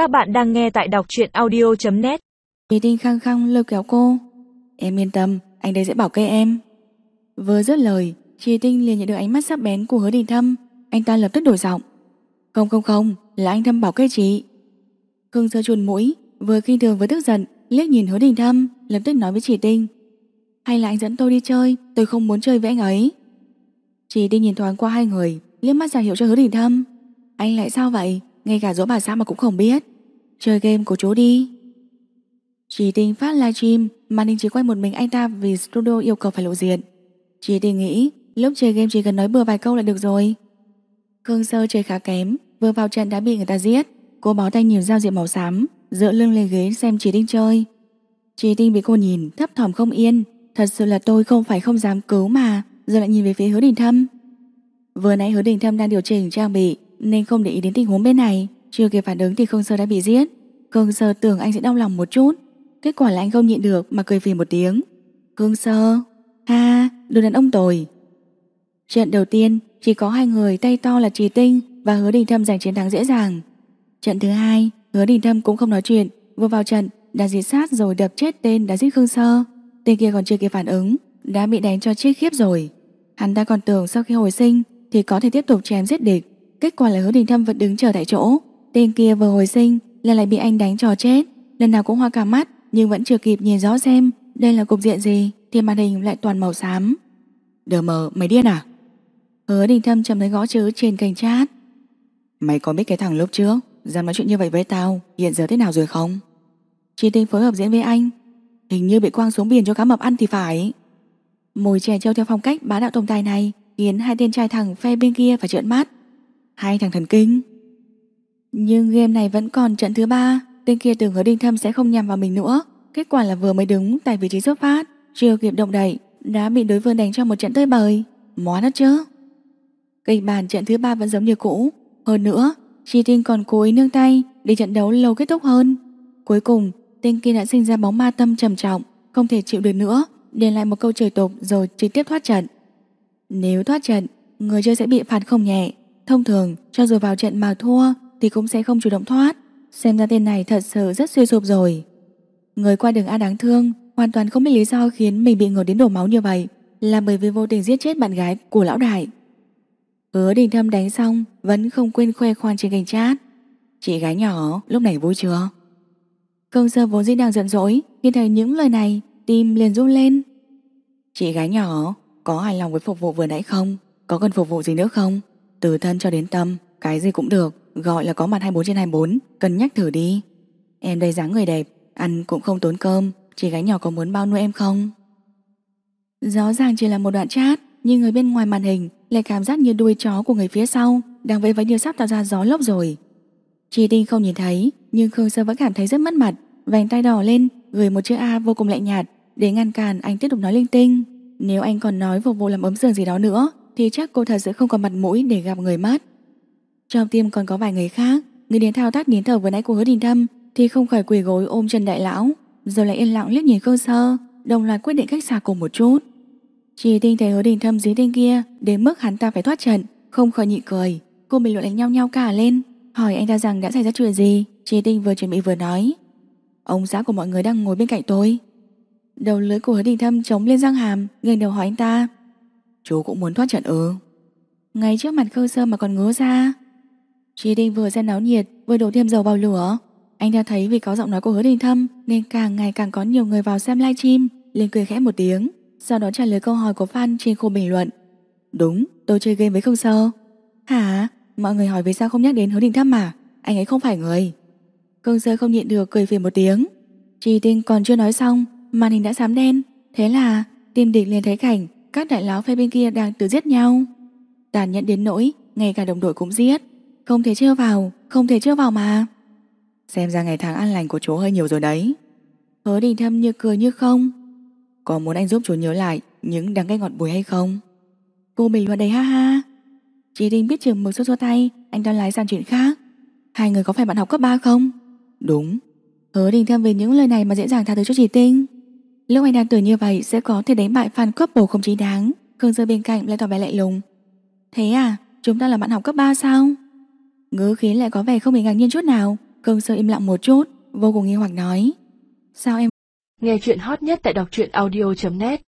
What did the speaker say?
Các bạn đang nghe tại đọc truyện audio.net Vì tinh khăng khăng lôi kéo cô. Em yên tâm, anh đây sẽ bảo kê em. Vừa dứt lời Chị Tinh liền nhận được ánh mắt sắc bén của hứa đình thâm. Anh ta lập tức đổi giọng. Không không không, là anh thâm bảo kê chị. Khương sơ chuồn mũi Vừa khi thường vừa tức giận Liếc nhìn hứa đình thâm Lập tức nói với chị Tinh. Hay là anh dẫn tôi đi chơi Tôi không muốn chơi với anh ấy. Chị Tinh nhìn thoáng qua hai người liếc mắt ra hiệu cho hứa đình thâm. Anh lại sao vậy? Ngay cả dỗ bà xã mà cũng không biết. Chơi game của chú đi. Chỉ tình phát livestream mà ninh chỉ quay một mình anh ta Vì studio yêu cầu phải lộ diện. Chỉ tình nghĩ, lúc chơi game chỉ cần nói bừa vài câu là được rồi. Khương Sơ chơi khá kém, Vừa vào trận đã bị người ta giết. Cô bó tay nhiều dao diện màu xám, Dựa lưng lên ghế xem chỉ tinh chơi. Chỉ tinh bị cô nhìn, thấp thỏm không yên. Thật sự là tôi không phải không dám cứu mà, Giờ lại nhìn về phía hứa đình thâm. Vừa nãy hứa đình thâm đang điều chỉnh trang bị, Nên không để ý đến tình huống bên này. Chưa kịp phản ứng thì Khương Sơ đã bị giết. Khương Sơ tưởng anh sẽ đau lòng một chút. Kết quả là anh không nhịn được mà cười phì một tiếng. Khương Sơ Ha, đồ đàn ông tồi. Trận đầu tiên chỉ có hai người tay to là Trì Tinh Và Hứa Đình Thâm giành chiến thắng dễ dàng. Trận thứ hai Hứa Đình Thâm cũng không nói chuyện Vừa vào trận đã diệt sát rồi đập chết tên đã giết Khương Sơ. Tên kia còn chưa kịp phản ứng Đã bị đánh cho chết khiếp rồi. Hắn ta còn tưởng sau khi hồi sinh Thì có thể tiếp tục chém giết địch. Kết quả là hứa đình thâm vẫn đứng chờ tại chỗ. Tên kia vừa hồi sinh là lại bị anh đánh cho chết. Lần nào cũng hoa cả mắt Nhưng vẫn chưa kịp nhìn rõ xem Đây là cục diện gì Thì màn hình lại toàn màu xám. Đờ mờ mày điên à? Hứa đình thâm chầm thấy gõ chữ trên kênh chat. Mày có biết cái thằng lúc trước Dám nói chuyện như vậy với tao Hiện giờ thế nào rồi không? Chi tinh phối hợp diễn với anh. Hình như bị quang xuống biển cho cá mập ăn thì phải. Mùi trẻ trâu theo phong cách bá đạo tổng tài này Khiến hai tên trai thằng phe bên kia phải trợn mắt. Hai thằng thần kinh nhưng game này vẫn còn trận thứ ba. Tên kia tưởng hứa đinh thâm sẽ không nhằm vào mình nữa. Kết quả là vừa mới đứng tại vị trí xuất phát, Chưa kịp động đẩy Đã bị đối phương đánh cho một trận tơi bời. Móa nó chứ Kịch bản trận thứ ba vẫn giống như cũ. Hơn nữa, Chi Tinh còn cố ý nương tay Để trận đấu lâu kết thúc hơn. Cuối cùng, tên kia đã sinh ra bóng ma tâm trầm trọng, Không thể chịu được nữa, Để lại một câu trời tục rồi trực tiếp thoát trận. Nếu thoát trận, Người chơi sẽ bị phạt không nhẹ. Thông thường, cho dù vào trận mà thua thì cũng sẽ không chủ động thoát. Xem ra tên này thật sự rất suy sụp rồi. Người qua đường A đáng thương, Hoàn toàn không biết lý do khiến mình bị ngược đến đổ máu như vậy, Là bởi vì vô tình giết chết bạn gái của lão đại. Hứa đình thâm đánh xong, Vẫn không quên khoe khoang trên kênh chat. Chị gái nhỏ, lúc này vui chưa? Công sơ vốn dĩ đang giận dỗi Khi thấy những lời này, Tim liền run lên. Chị gái nhỏ, Có hài lòng với phục vụ vừa nãy không? Có cần phục vụ gì nữa không? Từ thân cho đến tâm, Cái gì cũng được. Gọi là có mặt 24 trên 24 Cân nhắc thử đi. Em đây dáng người đẹp, Ăn cũng không tốn cơm, Chị gái nhỏ có muốn bao nuôi em không? Rõ ràng chỉ là một đoạn chat, Nhưng người bên ngoài màn hình Lại cảm giác như đuôi chó của người phía sau Đang vẫy vẫy như sắp tạo ra gió lốc rồi. Chị Tinh không nhìn thấy, Nhưng Khương Sơ vẫn cảm thấy rất mất mặt, Vành tay đỏ lên, Gửi một chữ A vô cùng lạnh nhạt, Để ngăn cản anh tiếp tục nói linh tinh. Nếu anh còn nói vô vụ làm ấm giường gì đó nữa, Thì chắc cô thật sự không còn mặt mũi để gặp người mất. Trong tim còn có vài người khác. Người đến thao tác nín thở vừa nãy của hứa đình thâm Thì không khỏi quỳ gối ôm Trần Đại Lão, Rồi lại yên lặng liếc nhìn Khương Sơ, Đồng loạt quyết định cách xa cùng một chút. Chỉ tinh thấy hứa đình thâm dí tên kia, Đến mức hắn ta phải thoát trận, Không khỏi nhị cười. Cô bình luận đánh nhau nhau cả lên, Hỏi anh ta rằng đã xảy ra chuyện gì? Chỉ tinh vừa chuẩn bị vừa nói, Ông xã của mọi người đang ngồi bên cạnh tôi. Đầu lưỡi của hứa đình thâm chống lên răng hàm ngẩng đầu hỏi anh ta, Chú cũng muốn thoát trận ư? Ngay trước mặt Khương sơ mà còn ngứa ra Trí Đinh vừa xem náo nhiệt Vừa đổ thêm dầu vào lửa. Anh ta thấy vì có giọng nói của hứa đình thâm Nên càng ngày càng có nhiều người vào xem livestream liền cười khẽ một tiếng Sau đó trả lời câu hỏi của fan trên khu bình luận. Đúng, tôi chơi game với không Sơ. Hả? Mọi người hỏi vì sao không nhắc đến hứa đình thâm mà? Anh ấy không phải người. Khương Sơ không nhịn được cười phiền một tiếng. Trì tinh còn chưa nói xong Màn hình đã xám đen. Thế là tim địch liền thấy cảnh Các đại lão phe bên kia đang tự giết nhau. Tàn nhẫn đến nỗi Ngay cả đồng đội cũng giết. Không thể chưa vào, Không thể chưa vào mà. Xem ra ngày tháng an lành của chú hơi nhiều rồi đấy. Hứa đình thâm như cười như không. Có muốn anh giúp chú nhớ lại Những đắng cay ngọt bùi hay không? Cô bình luận đầy ha ha. Chị đình biết trường mực xua xua tay, Anh đang lái sang chuyện khác. Hai người có phải bạn học cấp 3 không? Đúng. Hứa đình thâm về những lời này mà dễ dàng tha thứ cho chị Tinh. Lúc anh đang tưởng như vậy Sẽ có thể đánh bại fan couple không chính đáng, Khương rơi bên cạnh lại tỏ vẻ lạnh lùng. Thế à chúng ta là bạn học cấp 3 sao? Ngữ khí lại có vẻ không bị ngạc nhiên chút nào. Cương Sơ im lặng một chút, Vô cùng nghi hoặc nói. Sao em Nghe chuyện hot nhất tại đọc truyện audio.net